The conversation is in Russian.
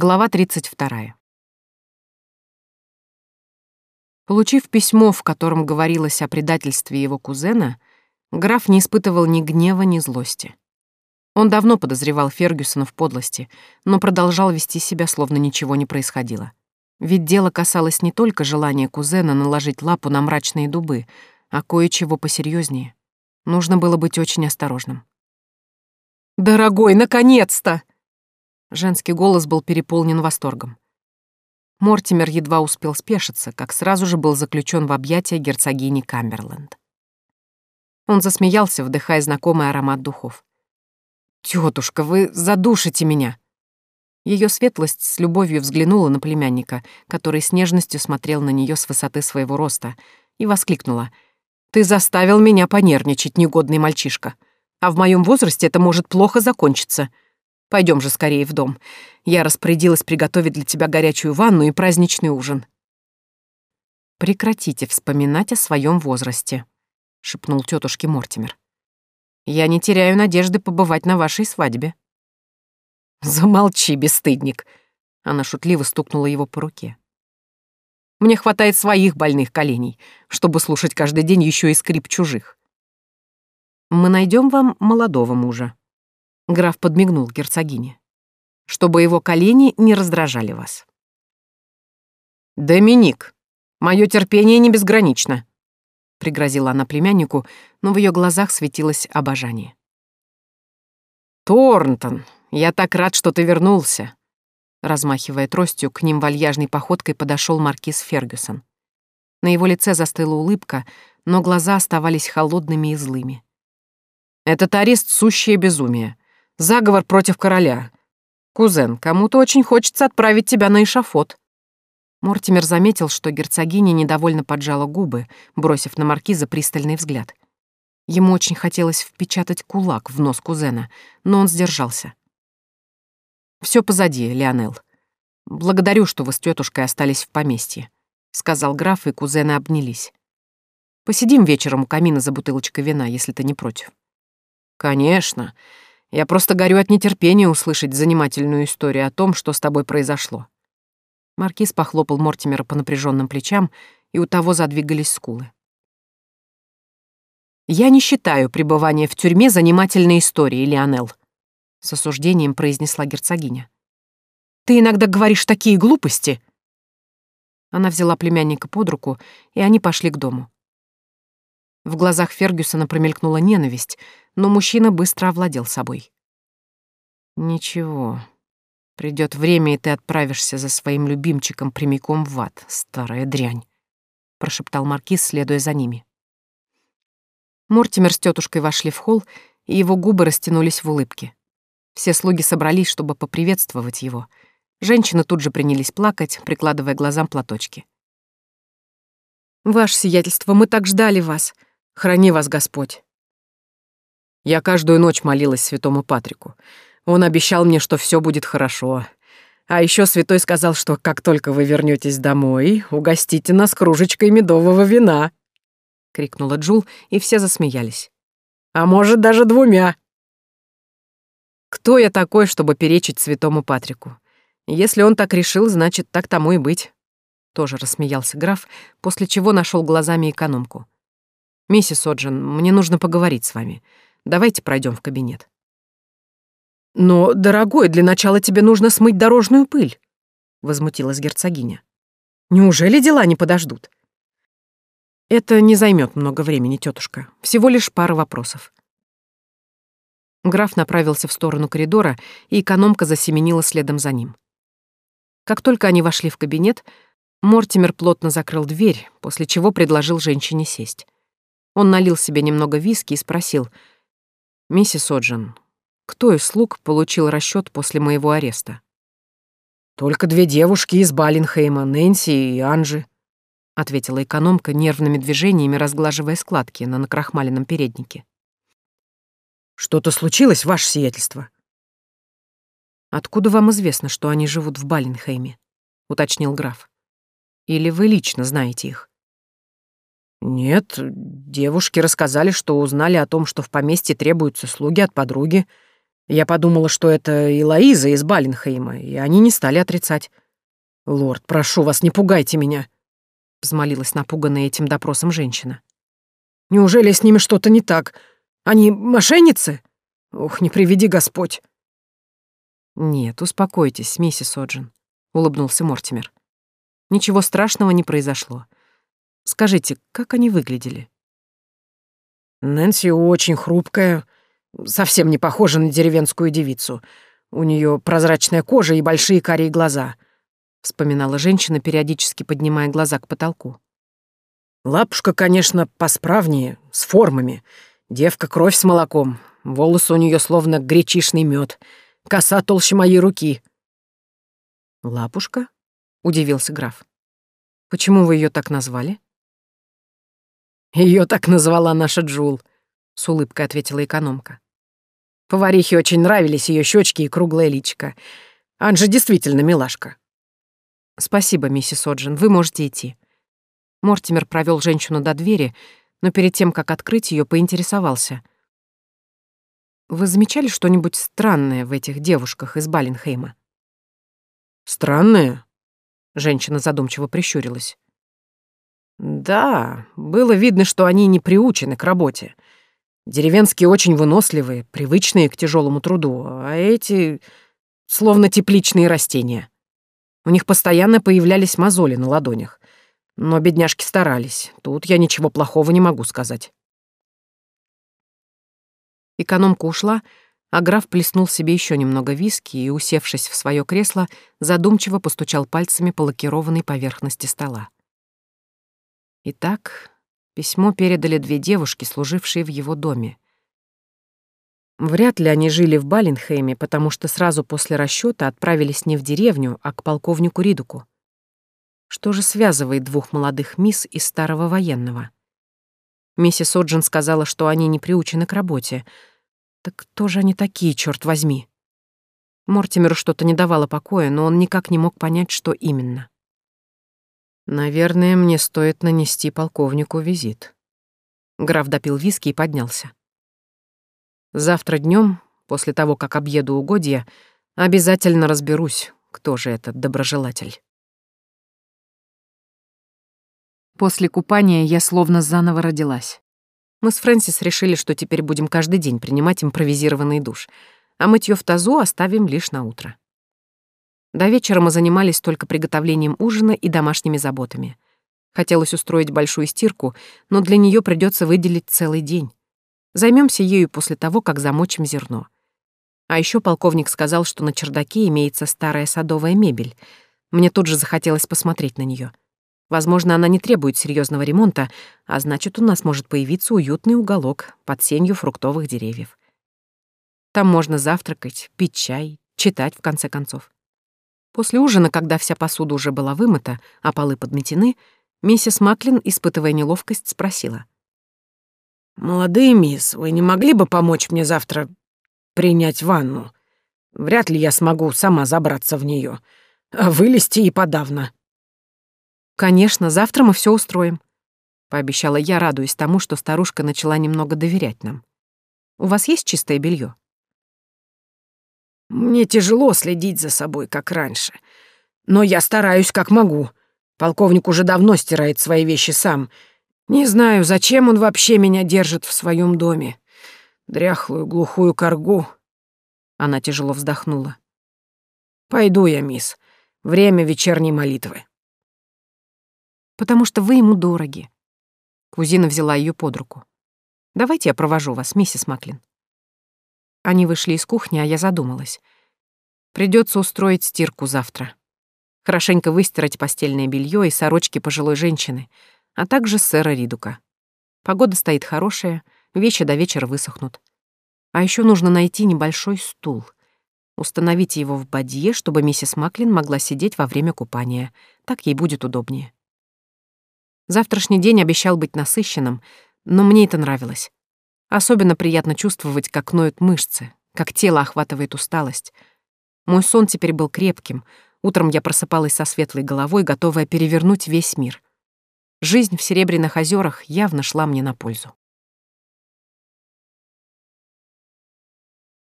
Глава 32. Получив письмо, в котором говорилось о предательстве его кузена, граф не испытывал ни гнева, ни злости. Он давно подозревал Фергюсона в подлости, но продолжал вести себя, словно ничего не происходило. Ведь дело касалось не только желания кузена наложить лапу на мрачные дубы, а кое-чего посерьезнее. Нужно было быть очень осторожным. «Дорогой, наконец-то!» Женский голос был переполнен восторгом. Мортимер едва успел спешиться, как сразу же был заключен в объятия герцогини Камберленд. Он засмеялся, вдыхая знакомый аромат духов. «Тётушка, вы задушите меня!» Ее светлость с любовью взглянула на племянника, который с нежностью смотрел на нее с высоты своего роста, и воскликнула. «Ты заставил меня понервничать, негодный мальчишка. А в моем возрасте это может плохо закончиться. Пойдем же скорее в дом. Я распорядилась приготовить для тебя горячую ванну и праздничный ужин. Прекратите вспоминать о своем возрасте, шепнул тетушке Мортимер. Я не теряю надежды побывать на вашей свадьбе. Замолчи, бесстыдник. Она шутливо стукнула его по руке. Мне хватает своих больных коленей, чтобы слушать каждый день еще и скрип чужих. Мы найдем вам молодого мужа, Граф подмигнул герцогине. «Чтобы его колени не раздражали вас». «Доминик, мое терпение не безгранично», — пригрозила она племяннику, но в ее глазах светилось обожание. «Торнтон, я так рад, что ты вернулся», Размахивая тростью, к ним вальяжной походкой подошел маркиз Фергюсон. На его лице застыла улыбка, но глаза оставались холодными и злыми. «Этот арест — сущее безумие. Заговор против короля. Кузен, кому-то очень хочется отправить тебя на эшафот». Мортимер заметил, что герцогиня недовольно поджала губы, бросив на маркиза пристальный взгляд. Ему очень хотелось впечатать кулак в нос кузена, но он сдержался. Все позади, Леонел. Благодарю, что вы с тетушкой остались в поместье», — сказал граф, и кузены обнялись. «Посидим вечером у камина за бутылочкой вина, если ты не против». «Конечно. Я просто горю от нетерпения услышать занимательную историю о том, что с тобой произошло». Маркиз похлопал Мортимера по напряженным плечам, и у того задвигались скулы. «Я не считаю пребывание в тюрьме занимательной историей, Леонел», — с осуждением произнесла герцогиня. «Ты иногда говоришь такие глупости!» Она взяла племянника под руку, и они пошли к дому. В глазах Фергюсона промелькнула ненависть, но мужчина быстро овладел собой. «Ничего. Придет время, и ты отправишься за своим любимчиком прямиком в ад, старая дрянь», — прошептал Маркиз, следуя за ними. Мортимер с тетушкой вошли в холл, и его губы растянулись в улыбке. Все слуги собрались, чтобы поприветствовать его. Женщины тут же принялись плакать, прикладывая глазам платочки. «Ваше сиятельство, мы так ждали вас!» Храни вас Господь. Я каждую ночь молилась святому Патрику. Он обещал мне, что все будет хорошо. А еще святой сказал, что как только вы вернетесь домой, угостите нас кружечкой медового вина. Крикнула Джул, и все засмеялись. А может, даже двумя. Кто я такой, чтобы перечить святому Патрику? Если он так решил, значит, так тому и быть. Тоже рассмеялся граф, после чего нашел глазами экономку. «Миссис Оджин, мне нужно поговорить с вами. Давайте пройдем в кабинет». «Но, дорогой, для начала тебе нужно смыть дорожную пыль», — возмутилась герцогиня. «Неужели дела не подождут?» «Это не займет много времени, тетушка. Всего лишь пара вопросов». Граф направился в сторону коридора, и экономка засеменила следом за ним. Как только они вошли в кабинет, Мортимер плотно закрыл дверь, после чего предложил женщине сесть. Он налил себе немного виски и спросил. «Миссис Оджин, кто из слуг получил расчет после моего ареста?» «Только две девушки из Баллинхейма, Нэнси и Анжи», — ответила экономка нервными движениями, разглаживая складки на накрахмаленном переднике. «Что-то случилось, ваше сиятельство?» «Откуда вам известно, что они живут в Баллинхейме?» — уточнил граф. «Или вы лично знаете их?» «Нет, девушки рассказали, что узнали о том, что в поместье требуются слуги от подруги. Я подумала, что это и Лоиза из Баленхейма, и они не стали отрицать. «Лорд, прошу вас, не пугайте меня», — взмолилась напуганная этим допросом женщина. «Неужели с ними что-то не так? Они мошенницы? Ох, не приведи Господь!» «Нет, успокойтесь, миссис Оджин», — улыбнулся Мортимер. «Ничего страшного не произошло. Скажите, как они выглядели?» «Нэнси очень хрупкая, совсем не похожа на деревенскую девицу. У нее прозрачная кожа и большие карие глаза», — вспоминала женщина, периодически поднимая глаза к потолку. «Лапушка, конечно, посправнее, с формами. Девка кровь с молоком, волосы у нее словно гречишный мед, коса толще моей руки». «Лапушка?» — удивился граф. «Почему вы ее так назвали?» Ее так назвала наша Джул, с улыбкой ответила экономка. Поварихе очень нравились ее щечки и круглое личико. Анжа действительно милашка. Спасибо, миссис Оджин, вы можете идти. Мортимер провел женщину до двери, но перед тем, как открыть ее, поинтересовался. Вы замечали что-нибудь странное в этих девушках из Баленхейма? Странное? Женщина задумчиво прищурилась. Да, было видно, что они не приучены к работе. Деревенские очень выносливые, привычные к тяжелому труду, а эти словно тепличные растения. У них постоянно появлялись мозоли на ладонях. Но бедняжки старались. Тут я ничего плохого не могу сказать. Экономка ушла, а граф плеснул себе еще немного виски и, усевшись в свое кресло, задумчиво постучал пальцами по лакированной поверхности стола. Итак, письмо передали две девушки, служившие в его доме. Вряд ли они жили в Баленхейме, потому что сразу после расчета отправились не в деревню, а к полковнику Ридуку. Что же связывает двух молодых мисс и старого военного? Миссис Оджин сказала, что они не приучены к работе. Так кто же они такие, черт возьми? Мортимеру что-то не давало покоя, но он никак не мог понять, что именно. Наверное, мне стоит нанести полковнику визит. Граф допил виски и поднялся. Завтра днем, после того, как объеду угодья, обязательно разберусь, кто же этот доброжелатель. После купания я словно заново родилась. Мы с Фрэнсис решили, что теперь будем каждый день принимать импровизированный душ, а мытьё в тазу оставим лишь на утро. До вечера мы занимались только приготовлением ужина и домашними заботами. Хотелось устроить большую стирку, но для нее придется выделить целый день. Займемся ею после того, как замочим зерно. А еще полковник сказал, что на чердаке имеется старая садовая мебель. Мне тут же захотелось посмотреть на нее. Возможно, она не требует серьезного ремонта, а значит, у нас может появиться уютный уголок под сенью фруктовых деревьев. Там можно завтракать, пить чай, читать, в конце концов. После ужина, когда вся посуда уже была вымыта, а полы подметены, миссис Маклин, испытывая неловкость, спросила. «Молодые мисс, вы не могли бы помочь мне завтра принять ванну? Вряд ли я смогу сама забраться в нее, а вылезти и подавно». «Конечно, завтра мы все устроим», — пообещала я, радуясь тому, что старушка начала немного доверять нам. «У вас есть чистое белье? Мне тяжело следить за собой, как раньше. Но я стараюсь, как могу. Полковник уже давно стирает свои вещи сам. Не знаю, зачем он вообще меня держит в своем доме. Дряхлую, глухую коргу. Она тяжело вздохнула. Пойду я, мисс. Время вечерней молитвы. Потому что вы ему дороги. Кузина взяла ее под руку. Давайте я провожу вас, миссис Маклин. Они вышли из кухни, а я задумалась. Придется устроить стирку завтра. Хорошенько выстирать постельное белье и сорочки пожилой женщины, а также сэра Ридука. Погода стоит хорошая, вещи до вечера высохнут. А еще нужно найти небольшой стул. Установить его в бадье, чтобы миссис Маклин могла сидеть во время купания. Так ей будет удобнее. Завтрашний день обещал быть насыщенным, но мне это нравилось. Особенно приятно чувствовать, как ноют мышцы, как тело охватывает усталость. Мой сон теперь был крепким. Утром я просыпалась со светлой головой, готовая перевернуть весь мир. Жизнь в Серебряных озерах явно шла мне на пользу.